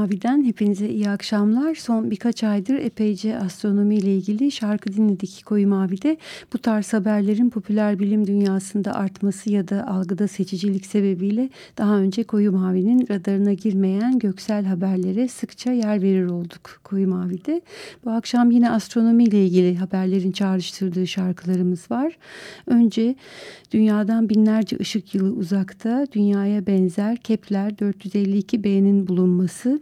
Mavi'den hepinize iyi akşamlar. Son birkaç aydır epeyce astronomi ile ilgili şarkı dinledik Koyu Mavi'de. Bu tarz haberlerin popüler bilim dünyasında artması ya da algıda seçicilik sebebiyle daha önce Koyu Mavi'nin radarına girmeyen göksel haberlere sıkça yer verir olduk Koyu Mavi'de. Bu akşam yine astronomi ile ilgili haberlerin çağrıştırdığı şarkılarımız var. Önce dünyadan binlerce ışık yılı uzakta dünyaya benzer Kepler 452b'nin bulunması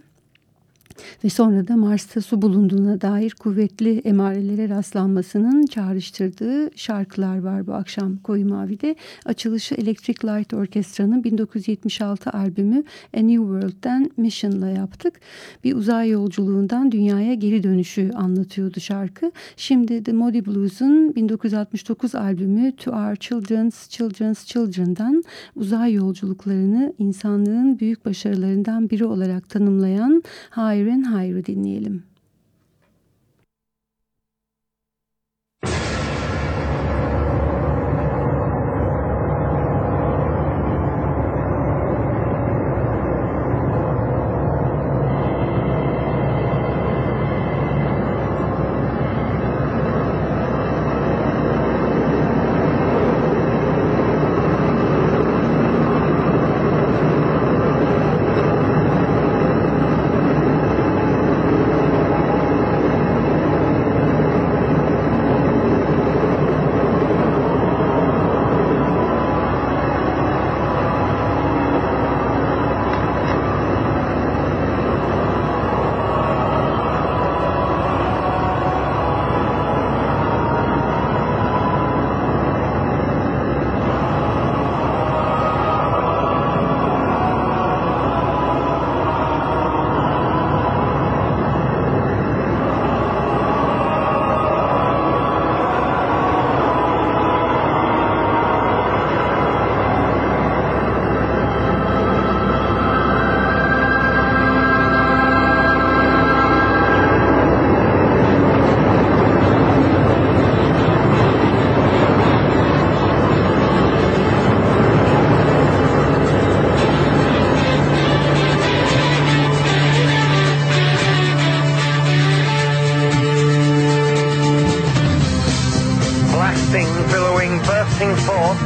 ve sonra da Mars'ta su bulunduğuna dair kuvvetli emarelere rastlanmasının çağrıştırdığı şarkılar var bu akşam Koyu Mavi'de. Açılışı Electric Light Orchestra'nın 1976 albümü A New World'den Mission'la yaptık. Bir uzay yolculuğundan dünyaya geri dönüşü anlatıyordu şarkı. Şimdi The Moody Blues'un 1969 albümü To Our Children's Children's Children'dan uzay yolculuklarını insanlığın büyük başarılarından biri olarak tanımlayan Higher Eren Hayr'ı dinleyelim.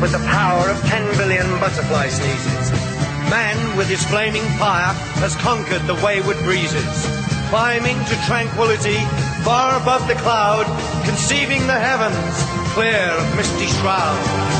with the power of 10 billion butterfly sneezes. Man, with his flaming fire, has conquered the wayward breezes. Climbing to tranquility, far above the cloud, conceiving the heavens, clear of misty shroud.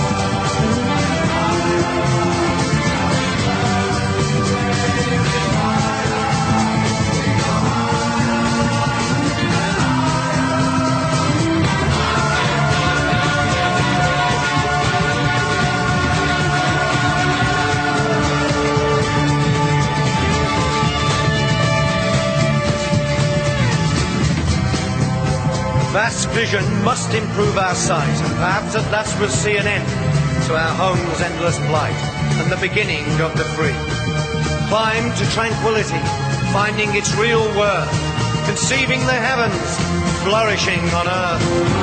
Vision must improve our sight, and perhaps at last we'll see an end to our home's endless blight, and the beginning of the free. Climb to tranquility, finding its real worth, conceiving the heavens, flourishing on earth.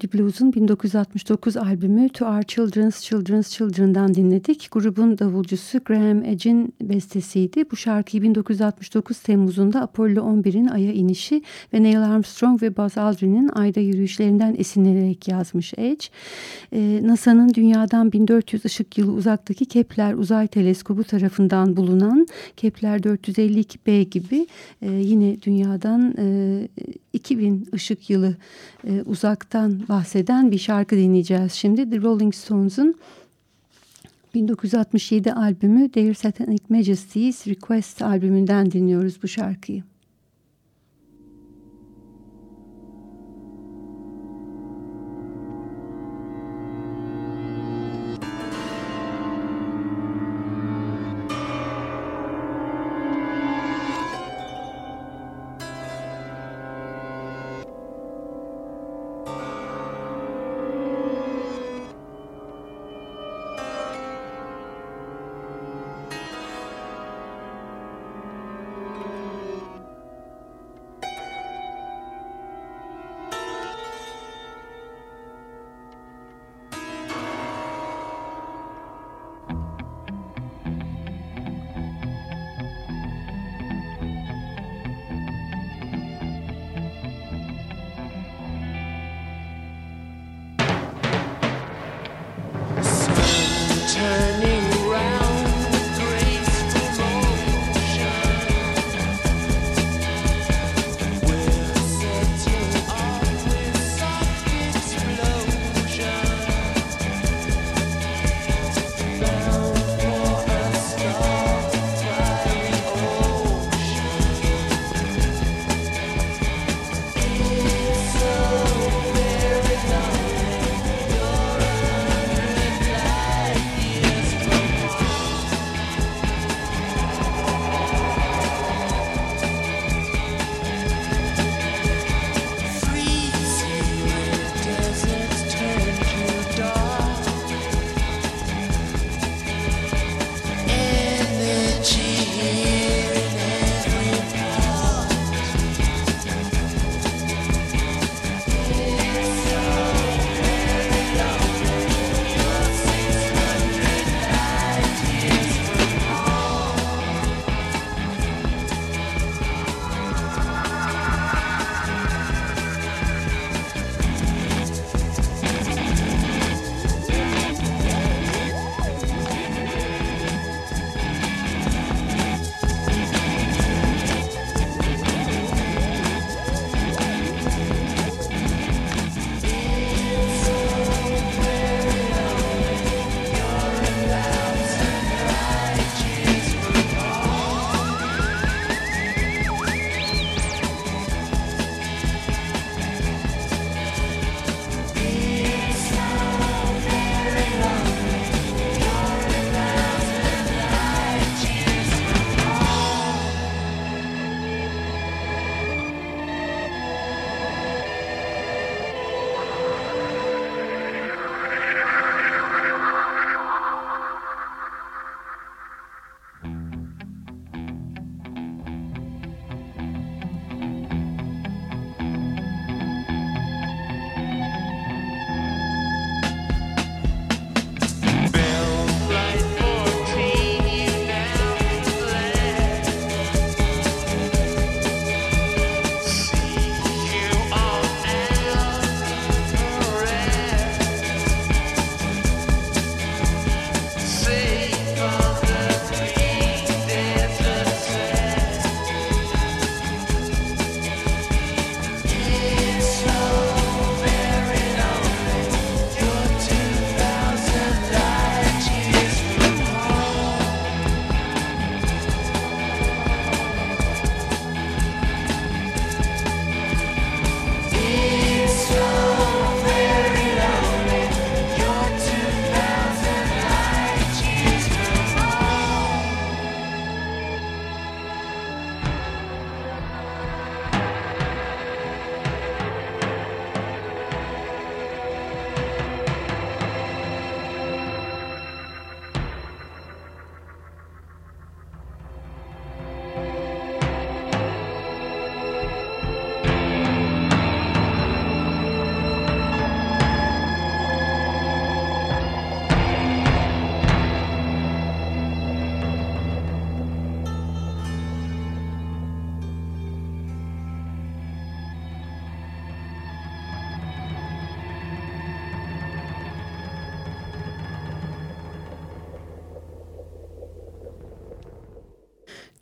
Moody Blues'un 1969 albümü To Our Children's Children's Children'dan dinledik. Grubun davulcusu Graham Edge'in bestesiydi. Bu şarkıyı 1969 Temmuz'unda Apollo 11'in Ay'a inişi ve Neil Armstrong ve Buzz Aldrin'in Ay'da yürüyüşlerinden esinlenerek yazmış Edge. Ee, NASA'nın dünyadan 1400 ışık yılı uzaktaki Kepler Uzay Teleskobu tarafından bulunan Kepler 452b gibi e, yine dünyadan e, 2000 ışık yılı e, uzaktan bahseden bir şarkı dinleyeceğiz. Şimdi The Rolling Stones'un 1967 albümü Their Satanic Majesty's Request albümünden dinliyoruz bu şarkıyı.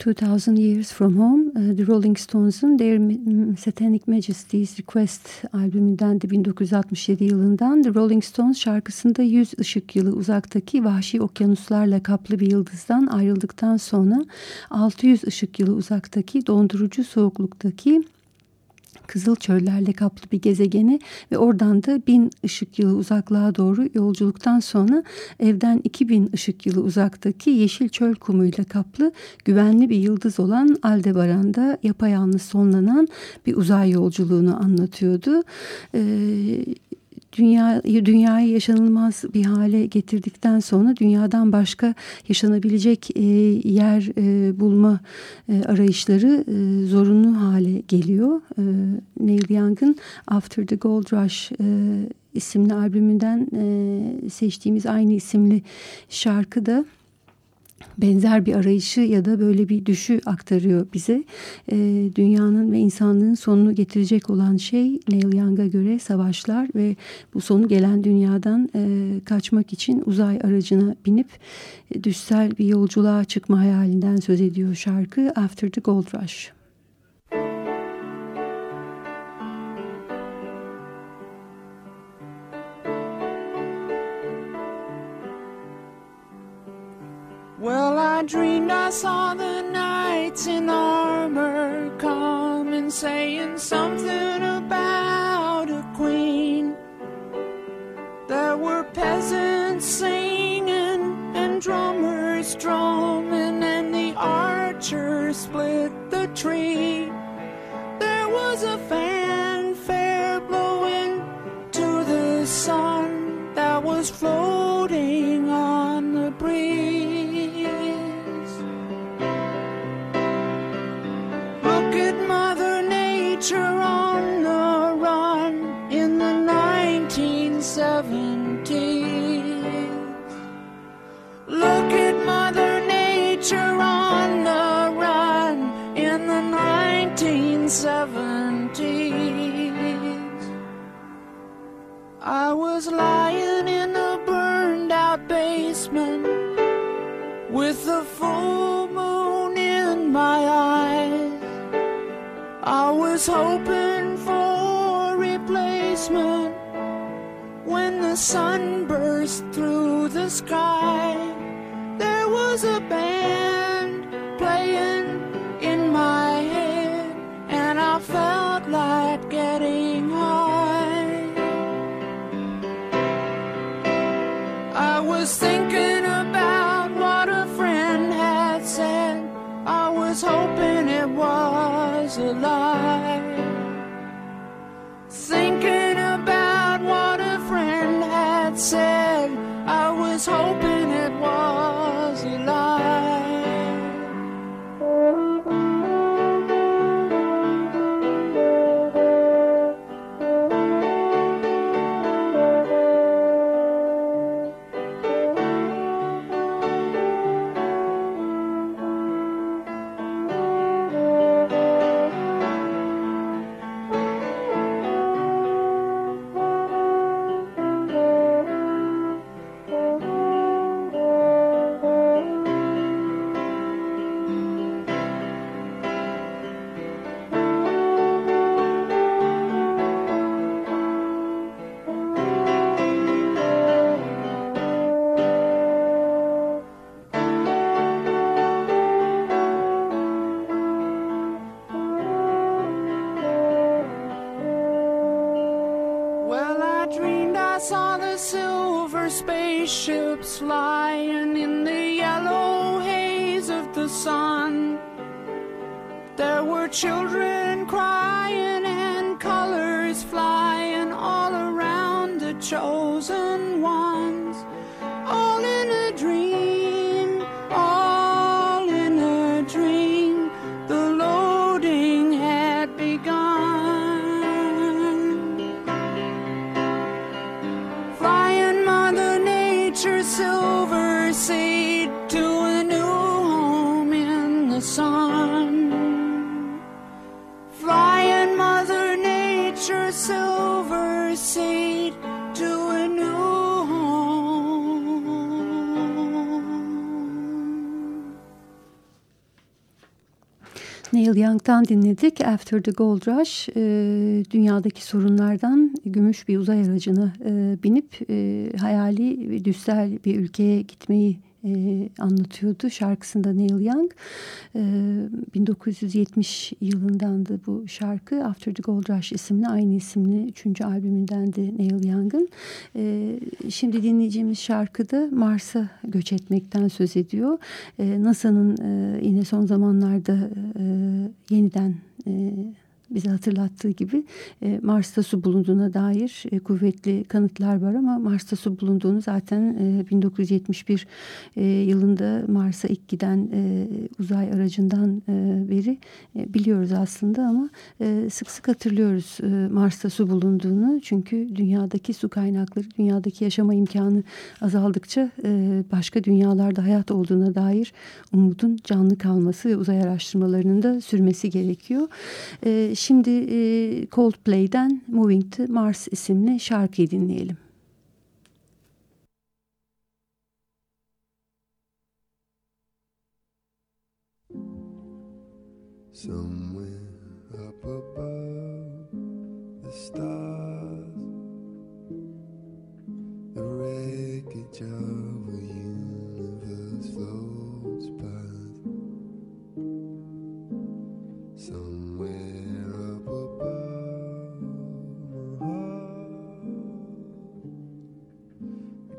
2000 Years From Home, e, The Rolling Stones'un Their Satanic Majesty's Request albümünden de 1967 yılından The Rolling Stones şarkısında 100 ışık yılı uzaktaki vahşi okyanuslarla kaplı bir yıldızdan ayrıldıktan sonra 600 ışık yılı uzaktaki dondurucu soğukluktaki kızıl çöllerle kaplı bir gezegeni ve oradan da bin ışık yılı uzaklığa doğru yolculuktan sonra evden 2000 ışık yılı uzaktaki yeşil çöl kumuyla kaplı güvenli bir yıldız olan Aldebaran'da yapayalnız sonlanan bir uzay yolculuğunu anlatıyordu. Ee, dünya dünyayı yaşanılmaz bir hale getirdikten sonra dünyadan başka yaşanabilecek e, yer e, bulma e, arayışları e, zorunlu hale geliyor. E, Neil Young'ın After the Gold Rush e, isimli albümünden e, seçtiğimiz aynı isimli şarkı da benzer bir arayışı ya da böyle bir düşü aktarıyor bize. E, dünyanın ve insanlığın sonunu getirecek olan şey Neil Young'a göre savaşlar ve bu sonu gelen dünyadan e, kaçmak için uzay aracına binip e, düşsel bir yolculuğa çıkma hayalinden söz ediyor şarkı After the Gold Rush. Well, I dreamed I saw the knights in armor coming, saying something about a queen. There were peasants singing and drummers drumming, and the archers split the tree. The full moon in my eyes. I was hoping for replacement when the sun burst through the sky. There was a band was hoping it was a lie. Thinking about what a friend had said, I was hoping Neil dinledik. After the Gold Rush e, dünyadaki sorunlardan gümüş bir uzay aracına e, binip e, hayali ve düstel bir ülkeye gitmeyi e, anlatıyordu şarkısında Neil Young. E, 1970 yılındandı bu şarkı. After the Gold Rush isimli aynı isimli üçüncü albümündendi Neil Young'ın. E, şimdi dinleyeceğimiz şarkıda Mars'a göç etmekten söz ediyor. E, NASA'nın e, yine son zamanlarda e, yeniden e, bize hatırlattığı gibi e, Mars'ta su bulunduğuna dair e, kuvvetli kanıtlar var ama Mars'ta su bulunduğunu zaten e, 1971 e, yılında Mars'a ilk giden e, uzay aracından e, beri e, biliyoruz aslında ama e, sık sık hatırlıyoruz e, Mars'ta su bulunduğunu çünkü dünyadaki su kaynakları dünyadaki yaşama imkanı azaldıkça e, başka dünyalarda hayat olduğuna dair umudun canlı kalması ve uzay araştırmalarının da sürmesi gerekiyor. E, Şimdi e, Coldplay'den Moving to Mars isimli şarkıyı dinleyelim. Somewhere up above the stars, the wreckage of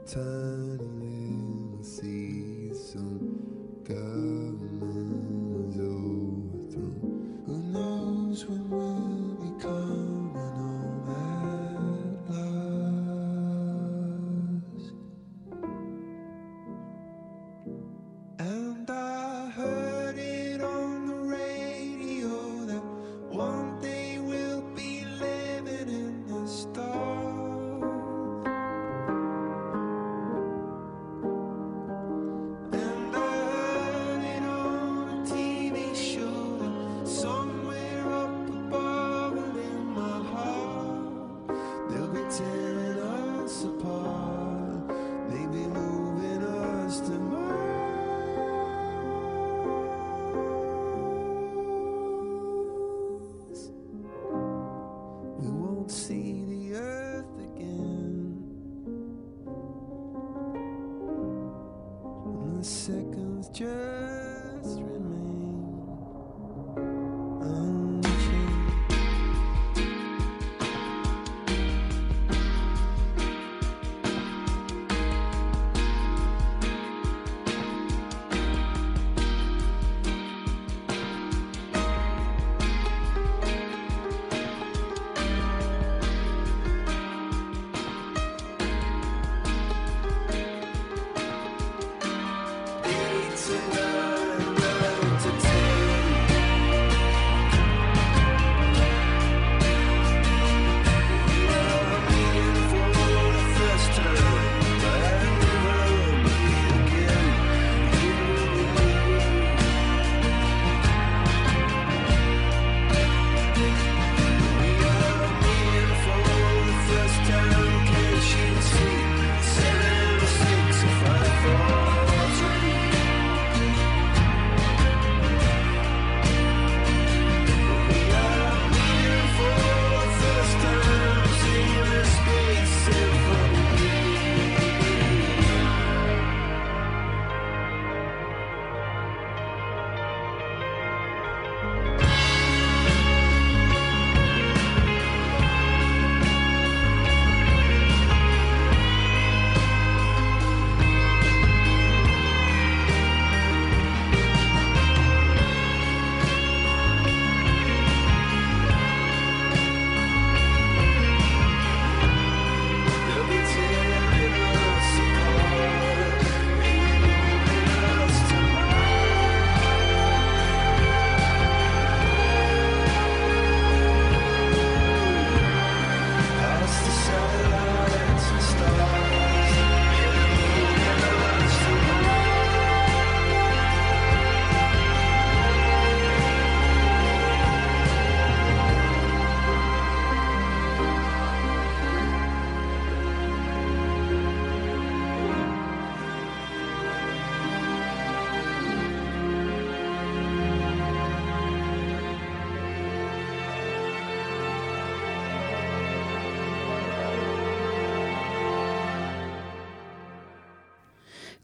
time.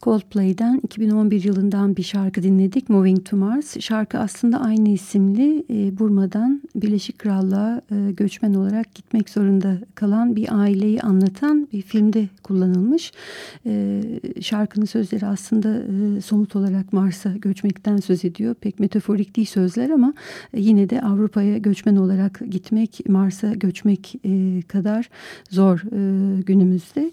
Coldplay'den 2011 yılından bir şarkı dinledik. Moving to Mars. Şarkı aslında aynı isimli e, Burma'dan Birleşik Krallığa e, göçmen olarak gitmek zorunda kalan bir aileyi anlatan bir filmde kullanılmış. E, şarkının sözleri aslında somut olarak Mars'a göçmekten söz ediyor. Pek metaforik değil sözler ama yine de Avrupa'ya göçmen olarak gitmek, Mars'a göçmek kadar zor günümüzde.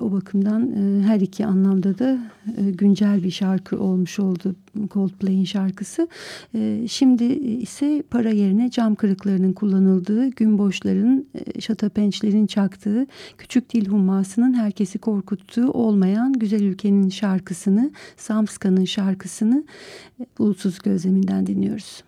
O bakımdan her iki anlamda da e, güncel bir şarkı olmuş oldu Coldplay'in şarkısı. E, şimdi ise para yerine cam kırıklarının kullanıldığı, gün boşların, e, şatapençlerin çaktığı, küçük dil hummasının herkesi korkuttuğu olmayan güzel ülkenin şarkısını, Samska'nın şarkısını e, Bulutsuz Gözleminden dinliyoruz.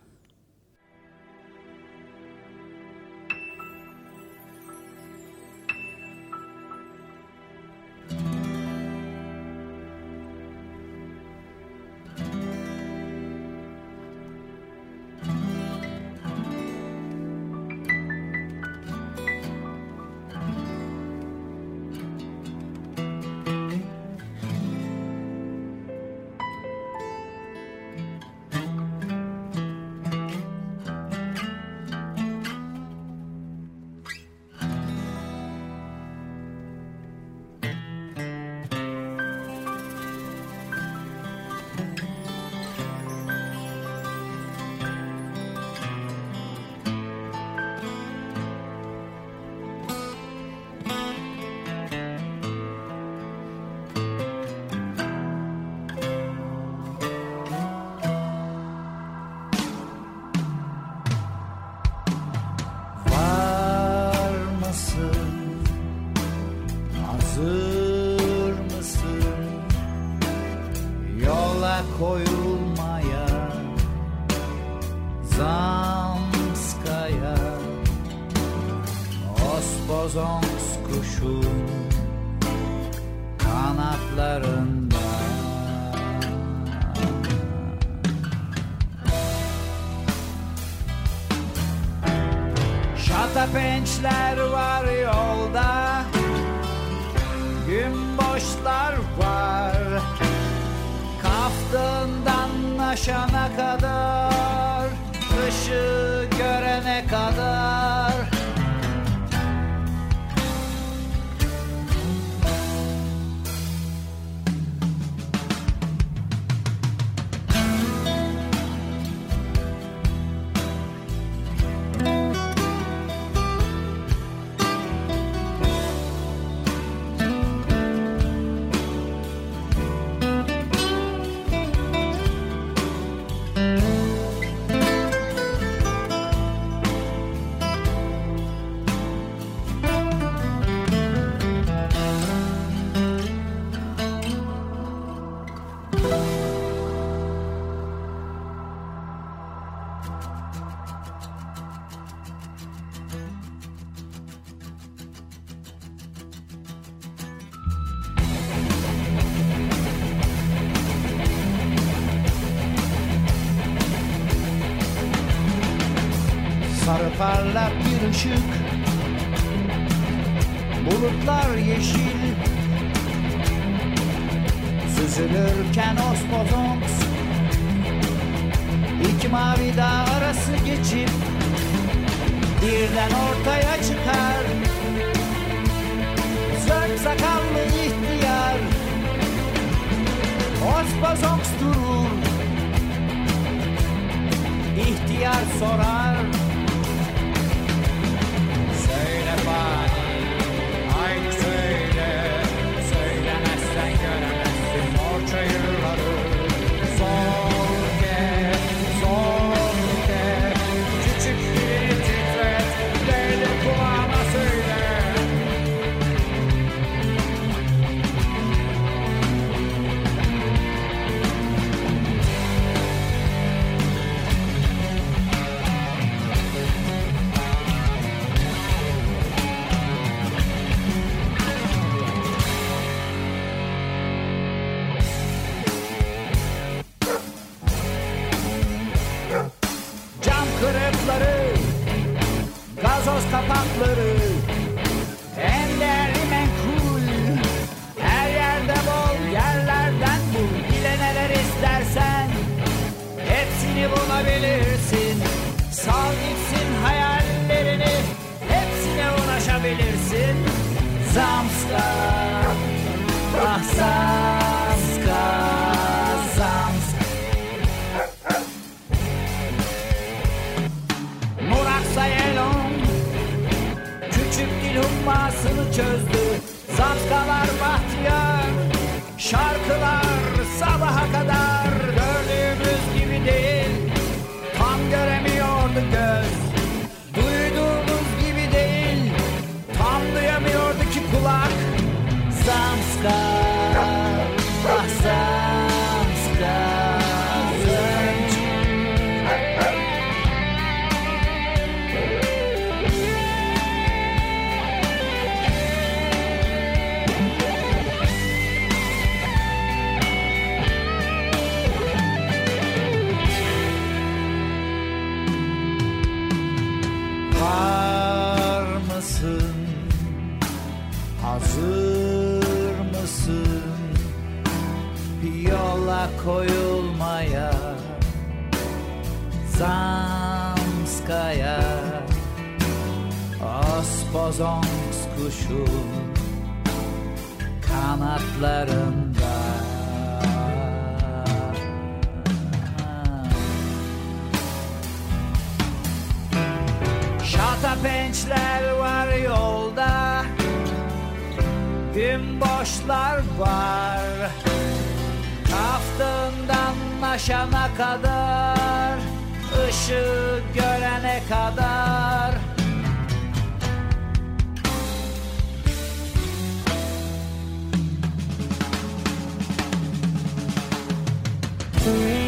Yeşil. Süzülürken ospozonks İki mavi dağ arası geçip Birden ortaya çıkar. Zök sakallı ihtiyar. Ospozonks durur. İhtiyar sorar kanatlarında. Şatapençler var yolda Gün boşlar var. Kaftından aşana kadar ışığı görene kadar Thank.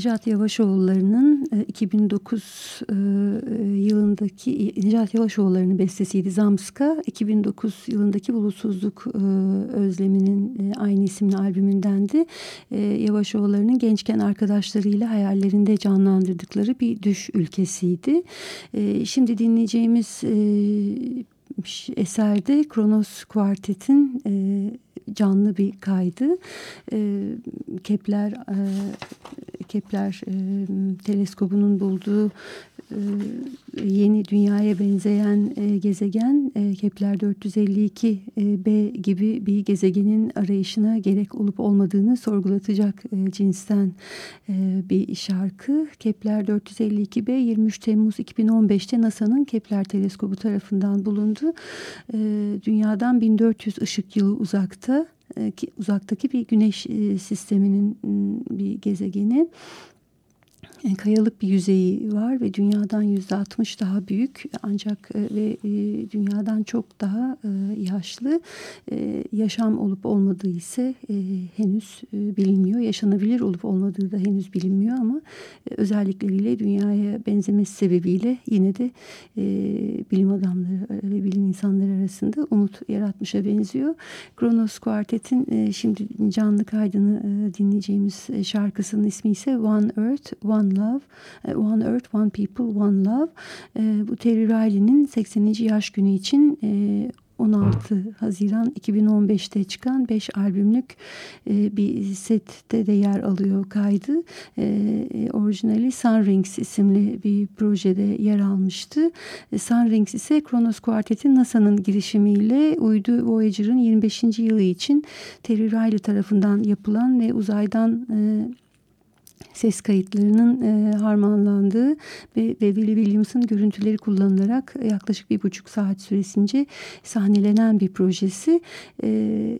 Necat Yavaşoğulları'nın e, 2009 e, yılındaki Necat Yavaşoğulları'nın bestesiydi Zamska. 2009 yılındaki Bulutsuzluk e, Özlemi'nin e, aynı isimli albümündendi. E, Yavaşoğulları'nın gençken arkadaşlarıyla hayallerinde canlandırdıkları bir düş ülkesiydi. E, şimdi dinleyeceğimiz e, eserde Kronos Quartet'in e, canlı bir kaydı. E, Kepler e, Kepler e, teleskobunun bulduğu yeni dünyaya benzeyen e, gezegen e, Kepler 452b gibi bir gezegenin arayışına gerek olup olmadığını sorgulatacak e, cinsten e, bir şarkı. Kepler 452b 23 Temmuz 2015'te NASA'nın Kepler teleskobu tarafından bulundu. E, dünyadan 1400 ışık yılı uzakta e, ki uzaktaki bir güneş e, sisteminin bir gezegeni. E, kayalık bir yüzeyi var ve dünyadan yüzde altmış daha büyük ancak e, ve e, dünyadan çok daha yaşlı yaşam olup olmadığı ise henüz bilinmiyor yaşanabilir olup olmadığı da henüz bilinmiyor ama özellikleriyle dünyaya benzemesi sebebiyle yine de bilim adamları ve bilim insanları arasında umut yaratmışa benziyor. Kronos Quartet'in şimdi canlı kaydını dinleyeceğimiz şarkısının ismi ise One Earth One One Love, e, One Earth, One People, One Love. E, bu Terry Riley'nin 80. yaş günü için 16 e, Haziran 2015'te çıkan 5 albümlük bir sette de yer alıyor kaydı. orijinali Sun Rings isimli bir projede yer almıştı. Sun Rings ise Kronos Quartet'in NASA'nın girişimiyle uydu Voyager'ın 25. yılı için Terry Riley tarafından yapılan ve uzaydan ses kayıtlarının e, harmanlandığı ve, ve Willie Williams'ın görüntüleri kullanılarak yaklaşık bir buçuk saat süresince sahnelenen bir projesi. E,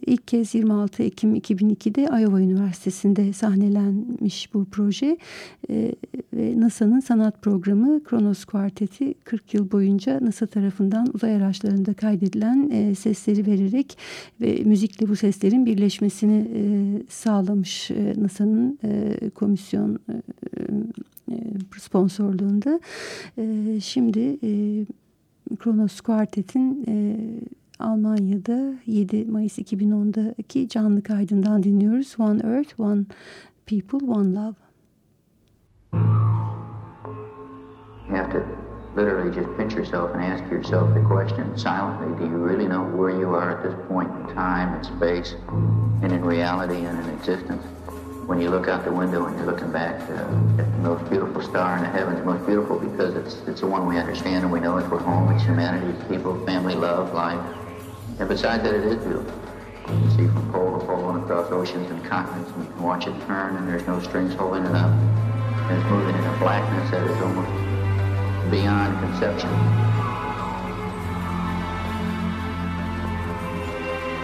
ilk kez 26 Ekim 2002'de Iowa Üniversitesi'nde sahnelenmiş bu proje. E, ve NASA'nın sanat programı Kronos Kuarteti 40 yıl boyunca NASA tarafından uzay araçlarında kaydedilen e, sesleri vererek ve müzikle bu seslerin birleşmesini e, sağlamış e, NASA'nın e, komisyon Televizyon e, e, sponsorluğunda. E, şimdi Kronos Quartet'in Almanya'da 7 Mayıs 2010'daki canlı kaydından dinliyoruz. One Earth, One People, One Love. You have to literally just pinch yourself and ask yourself the question silently, do you really know where you are at this point in time and space and in reality and in existence? When you look out the window and you're looking back uh, at the most beautiful star in the heavens, most beautiful because it's it's the one we understand and we know it's we're home, it's humanity, it's people, family, love, life. And besides that, it is beautiful. You see from pole to pole and across oceans and continents, and you can watch it turn, and there's no strings holding it up. And it's moving in a blackness that is almost beyond conception.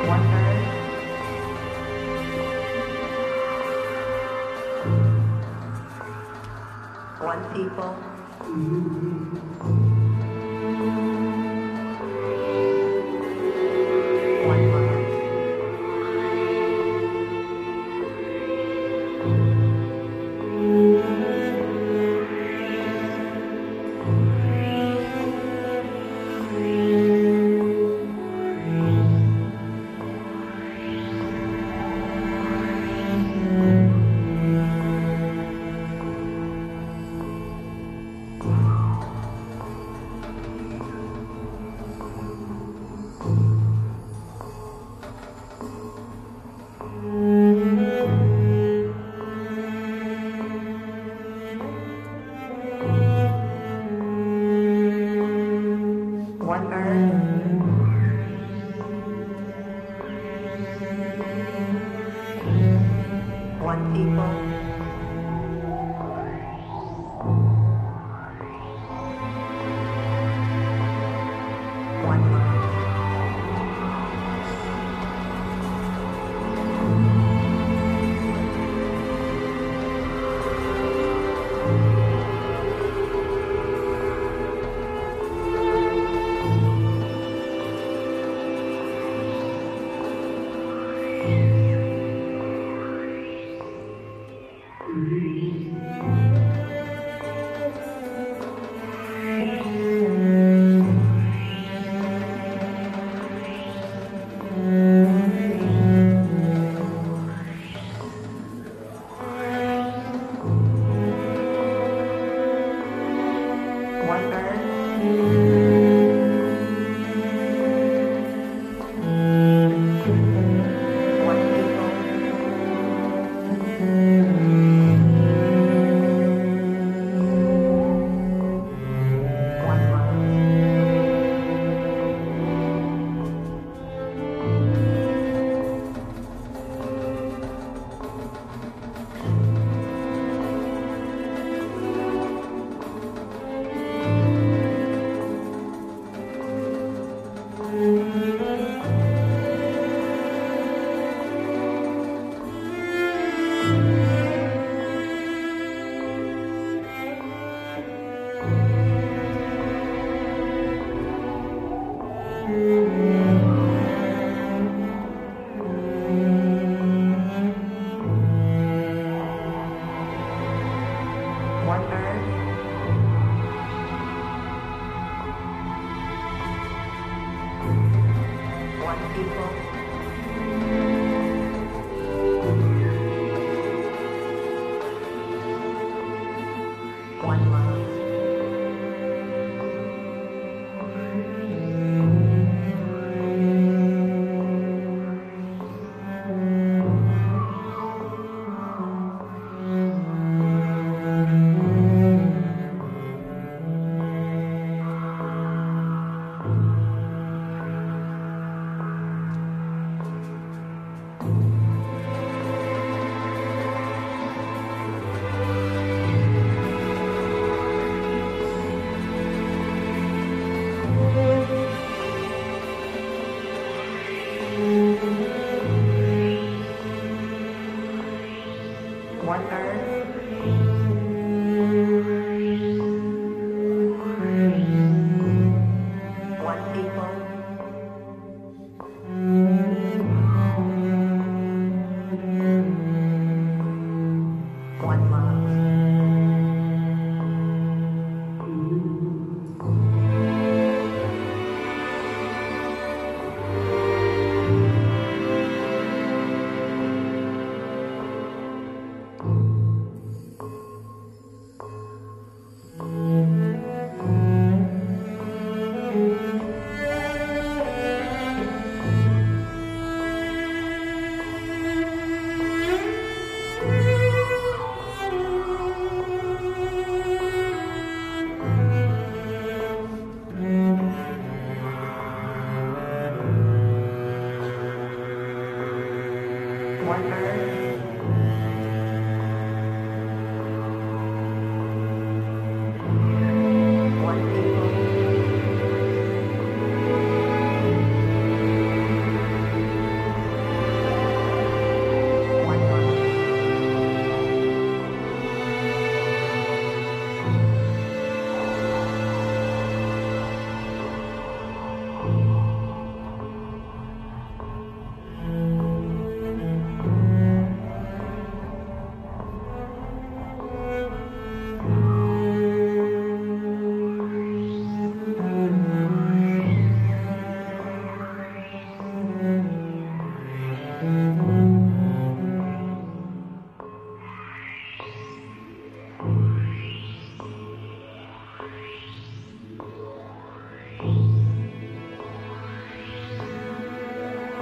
Wonder one people. Amen. One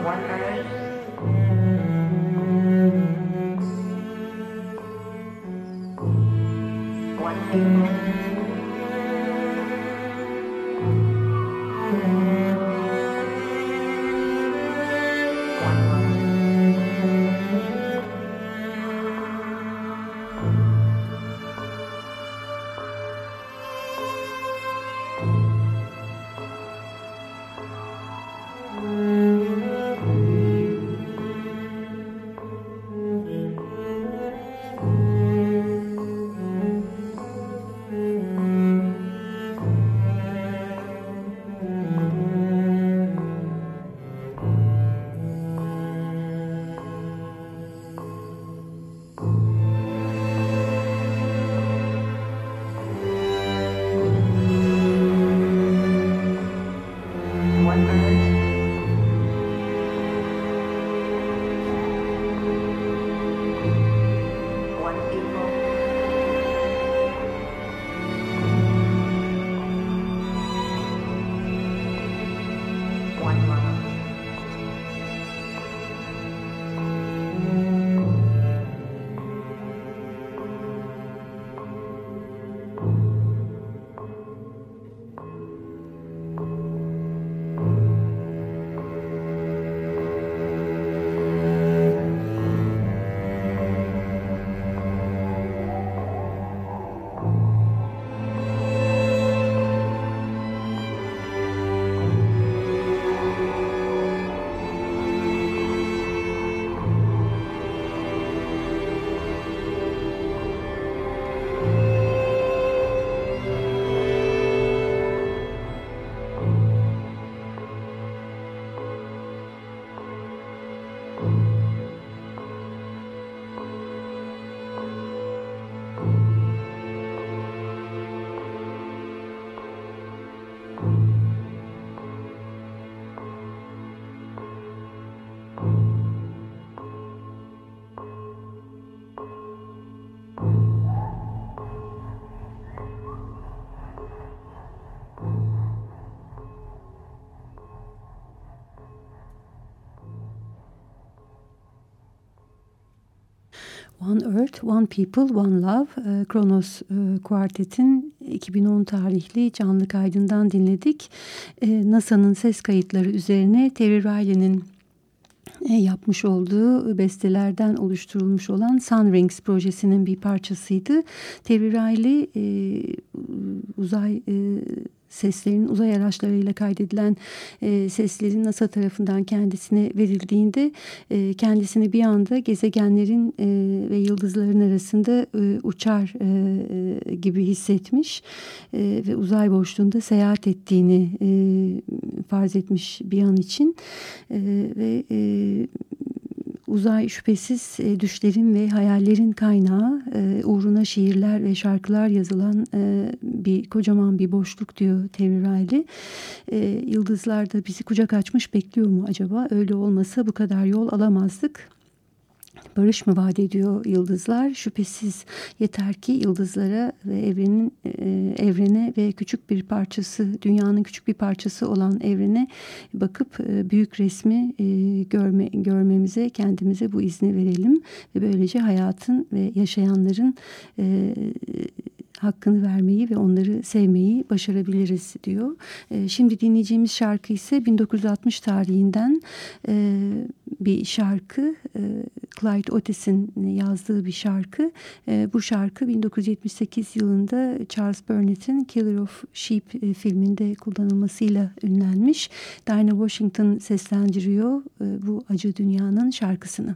one eye. One finger. One Earth, One People, One Love, e, Kronos e, Kuartet'in 2010 tarihli canlı kaydından dinledik. E, NASA'nın ses kayıtları üzerine Terry Riley'nin e, yapmış olduğu bestelerden oluşturulmuş olan Sun Rings projesinin bir parçasıydı. Terry Riley uzay seslerin uzay araçlarıyla kaydedilen e, seslerin NASA tarafından kendisine verildiğinde e, kendisini bir anda gezegenlerin e, ve yıldızların arasında e, uçar e, e, gibi hissetmiş e, ve uzay boşluğunda seyahat ettiğini e, farz etmiş bir an için e, ve e, Uzay şüphesiz e, düşlerin ve hayallerin kaynağı e, uğruna şiirler ve şarkılar yazılan e, bir kocaman bir boşluk diyor Terry Riley. E, yıldızlar da bizi kucak açmış bekliyor mu acaba? Öyle olmasa bu kadar yol alamazdık barış mı vaat ediyor yıldızlar? Şüphesiz yeter ki yıldızlara ve evrenin e, evrene ve küçük bir parçası, dünyanın küçük bir parçası olan evrene bakıp e, büyük resmi e, görme, görmemize, kendimize bu izni verelim ve böylece hayatın ve yaşayanların e, hakkını vermeyi ve onları sevmeyi başarabiliriz diyor. E, şimdi dinleyeceğimiz şarkı ise 1960 tarihinden e, bir şarkı. E, Clyde Otis'in yazdığı bir şarkı. E, bu şarkı 1978 yılında Charles Burnett'in Killer of Sheep e, filminde kullanılmasıyla ünlenmiş. Dinah Washington seslendiriyor e, bu acı dünyanın şarkısını.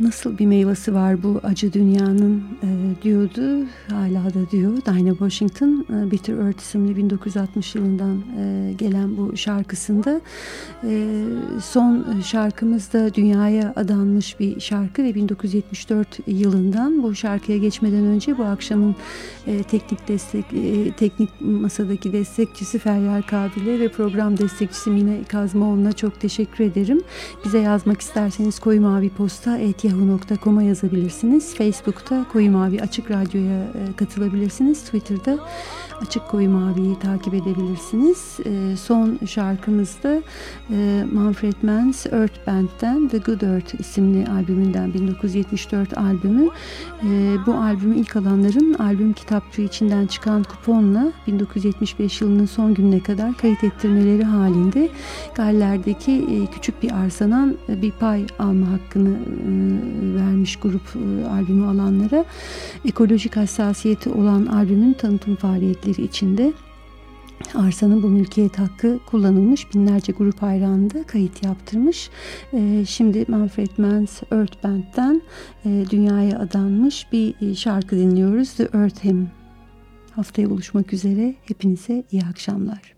Nasıl bir meyvesi var bu acı dünyanın e, diyordu. Hala da diyor Dinah Washington. E, Bitter Earth isimli 1960 yılından e, gelen bu şarkısında. E, son şarkımız da dünyaya adanmış bir şarkı ve 1974 yılından bu şarkıya geçmeden önce bu akşamın teknik destek teknik masadaki destekçisi Feryal Kabil'e ve program destekçisi Mine Kazmaoğlu'na çok teşekkür ederim. Bize yazmak isterseniz koyu mavi posta yahoo.com'a yazabilirsiniz. Facebook'ta Koyu Mavi Açık Radyo'ya katılabilirsiniz. Twitter'da Açık Koyu Mavi'yi takip edebilirsiniz. E, son şarkımızda e, Manfred Mann's Earth Band'den The Good Earth isimli albümünden 1974 albümü. E, bu albümü ilk alanların albüm kitapçığı içinden çıkan kuponla 1975 yılının son gününe kadar kayıt ettirmeleri halinde Galler'deki e, küçük bir arsadan e, bir pay alma hakkını e, vermiş grup e, albümü alanlara. Ekolojik hassasiyeti olan albümün tanıtım faaliyetleri içinde Arsanın bu mülkiyet hakkı kullanılmış. Binlerce grup hayranında kayıt yaptırmış. E, şimdi Manfred Mann's Earth Band'den e, dünyaya adanmış bir şarkı dinliyoruz. The Earth Hymn. Haftaya buluşmak üzere. Hepinize iyi akşamlar.